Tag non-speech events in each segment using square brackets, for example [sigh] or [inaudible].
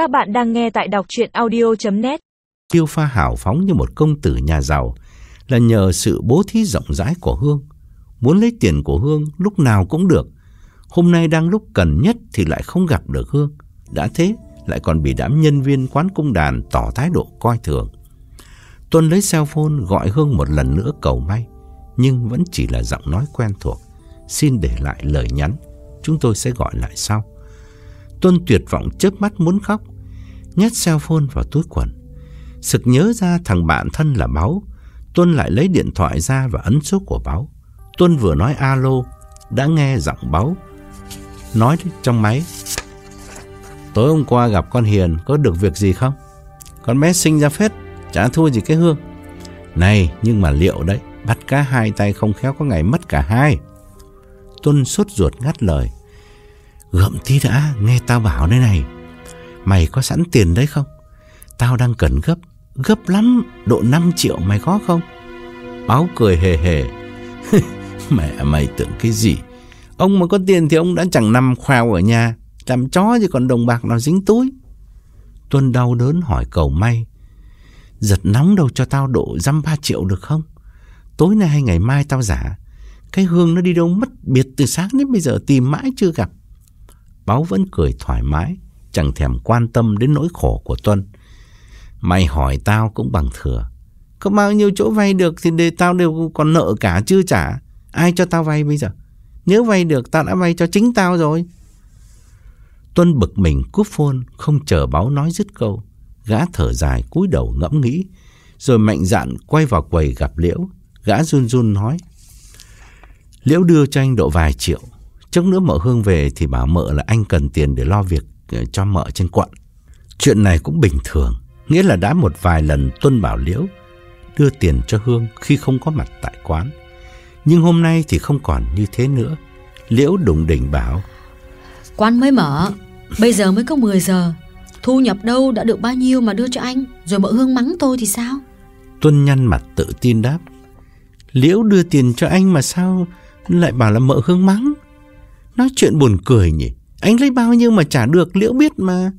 Các bạn đang nghe tại đọc chuyện audio.net Tiêu pha hào phóng như một công tử nhà giàu là nhờ sự bố thí rộng rãi của Hương. Muốn lấy tiền của Hương lúc nào cũng được. Hôm nay đang lúc cần nhất thì lại không gặp được Hương. Đã thế, lại còn bị đám nhân viên quán cung đàn tỏ thái độ coi thường. Tuân lấy cell phone gọi Hương một lần nữa cầu may, nhưng vẫn chỉ là giọng nói quen thuộc. Xin để lại lời nhắn, chúng tôi sẽ gọi lại sau. Tuân tuyệt vọng chớp mắt muốn khóc, nhét cell phone vào túi quần. Sực nhớ ra thằng bạn thân là Báo, Tuân lại lấy điện thoại ra và ấn số của Báo. Tuân vừa nói alo, đã nghe giọng Báo nói trong máy. Tối hôm qua gặp con Hiền có được việc gì không? Con bé sinh ra phết, chả thua gì cái Hương. Này, nhưng mà liệu đấy, bắt cá hai tay không khéo có ngày mất cả hai. Tuân sốt ruột ngắt lời. Gậm tí đã, nghe tao bảo đây này. Mày có sẵn tiền đấy không? Tao đang cần gấp, gấp lắm, độ 5 triệu mày có không? Báo cười hề hề. [laughs] Mẹ mày tưởng cái gì? Ông mà có tiền thì ông đã chẳng nằm khoao ở nhà, làm chó chứ còn đồng bạc nào dính túi. Tuân đau đớn hỏi cầu may. Giật nóng đâu cho tao độ dăm ba triệu được không? Tối nay hay ngày mai tao giả. Cái hương nó đi đâu mất biệt từ sáng đến bây giờ tìm mãi chưa gặp. Báo vẫn cười thoải mái, chẳng thèm quan tâm đến nỗi khổ của Tuân. Mày hỏi tao cũng bằng thừa. Có bao nhiêu chỗ vay được thì để tao đều còn nợ cả chưa trả. Ai cho tao vay bây giờ? Nếu vay được tao đã vay cho chính tao rồi. Tuân bực mình cúp phone, không chờ báo nói dứt câu. Gã thở dài cúi đầu ngẫm nghĩ, rồi mạnh dạn quay vào quầy gặp Liễu. Gã run run nói. Liễu đưa cho anh độ vài triệu. Chốc nữa mợ Hương về thì bảo mợ là anh cần tiền để lo việc ờ, cho mợ trên quận. Chuyện này cũng bình thường, nghĩa là đã một vài lần Tuân bảo Liễu đưa tiền cho Hương khi không có mặt tại quán. Nhưng hôm nay thì không còn như thế nữa. Liễu đùng đỉnh bảo. Quán mới mở, bây giờ mới có 10 giờ. Thu nhập đâu đã được bao nhiêu mà đưa cho anh, rồi mợ Hương mắng tôi thì sao? Tuân nhăn mặt tự tin đáp. Liễu đưa tiền cho anh mà sao lại bảo là mợ Hương mắng? Nói chuyện buồn cười nhỉ. Anh lấy bao nhiêu mà trả được Liễu biết mà.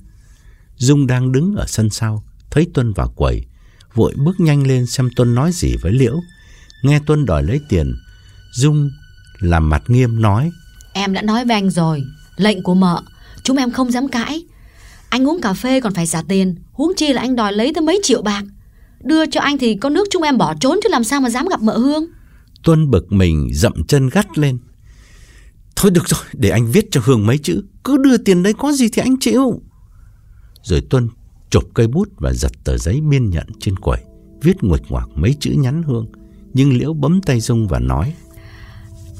Dung đang đứng ở sân sau, thấy Tuân vào quầy, vội bước nhanh lên xem Tuân nói gì với Liễu. Nghe Tuân đòi lấy tiền, Dung làm mặt nghiêm nói. Em đã nói với anh rồi, lệnh của mợ, chúng em không dám cãi. Anh uống cà phê còn phải trả tiền, huống chi là anh đòi lấy tới mấy triệu bạc. Đưa cho anh thì có nước chúng em bỏ trốn chứ làm sao mà dám gặp mợ Hương. Tuân bực mình dậm chân gắt lên. Thôi được rồi, để anh viết cho Hương mấy chữ. Cứ đưa tiền đấy có gì thì anh chịu. Rồi Tuân chụp cây bút và giật tờ giấy biên nhận trên quầy. Viết nguệch ngoạc mấy chữ nhắn Hương. Nhưng Liễu bấm tay Dung và nói.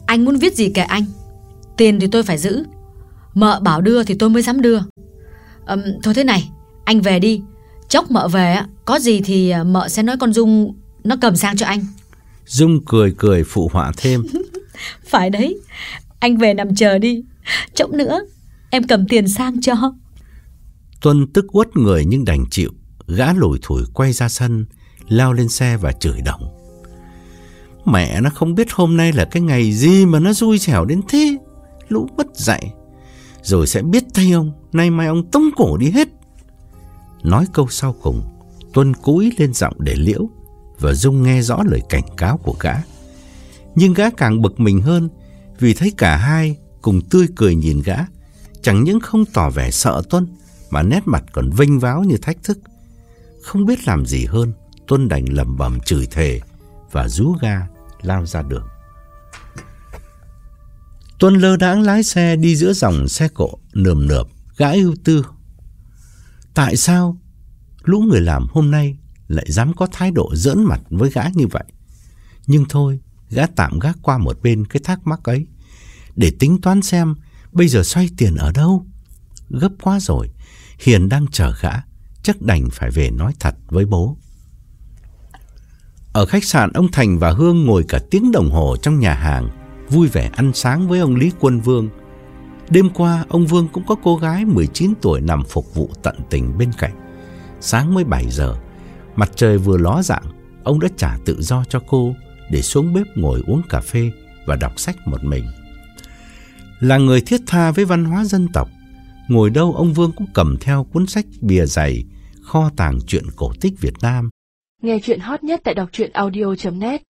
Anh muốn viết gì kệ anh. Tiền thì tôi phải giữ. Mợ bảo đưa thì tôi mới dám đưa. Um, thôi thế này, anh về đi. Chốc mợ về, có gì thì à, mợ sẽ nói con Dung nó cầm sang cho anh. Dung cười cười phụ họa thêm. [laughs] Phải đấy, anh về nằm chờ đi. Chỗng nữa, em cầm tiền sang cho. Tuân tức uất người nhưng đành chịu. Gã lủi thủi quay ra sân, lao lên xe và chửi đồng. Mẹ nó không biết hôm nay là cái ngày gì mà nó xui xẻo đến thế. Lũ bất dạy. Rồi sẽ biết tay ông, nay mai ông tống cổ đi hết. Nói câu sau cùng, Tuân cúi lên giọng để liễu và Dung nghe rõ lời cảnh cáo của gã. Nhưng gã càng bực mình hơn vì thấy cả hai cùng tươi cười nhìn gã, chẳng những không tỏ vẻ sợ Tuân mà nét mặt còn vinh váo như thách thức. Không biết làm gì hơn, Tuân đành lẩm bẩm chửi thề và rú ga lao ra đường. Tuân lơ đãng lái xe đi giữa dòng xe cộ nườm nượp, gã ưu tư. Tại sao lũ người làm hôm nay lại dám có thái độ giỡn mặt với gã như vậy? Nhưng thôi, gã tạm gác qua một bên cái thắc mắc ấy để tính toán xem bây giờ xoay tiền ở đâu. Gấp quá rồi, Hiền đang chờ gã, chắc đành phải về nói thật với bố. Ở khách sạn, ông Thành và Hương ngồi cả tiếng đồng hồ trong nhà hàng, vui vẻ ăn sáng với ông Lý Quân Vương. Đêm qua, ông Vương cũng có cô gái 19 tuổi nằm phục vụ tận tình bên cạnh. Sáng mới 7 giờ, mặt trời vừa ló dạng, ông đã trả tự do cho cô để xuống bếp ngồi uống cà phê và đọc sách một mình. Là người thiết tha với văn hóa dân tộc, Ngồi đâu ông Vương cũng cầm theo cuốn sách bìa dày, kho tàng truyện cổ tích Việt Nam. Nghe truyện hot nhất tại đọc truyện audio.net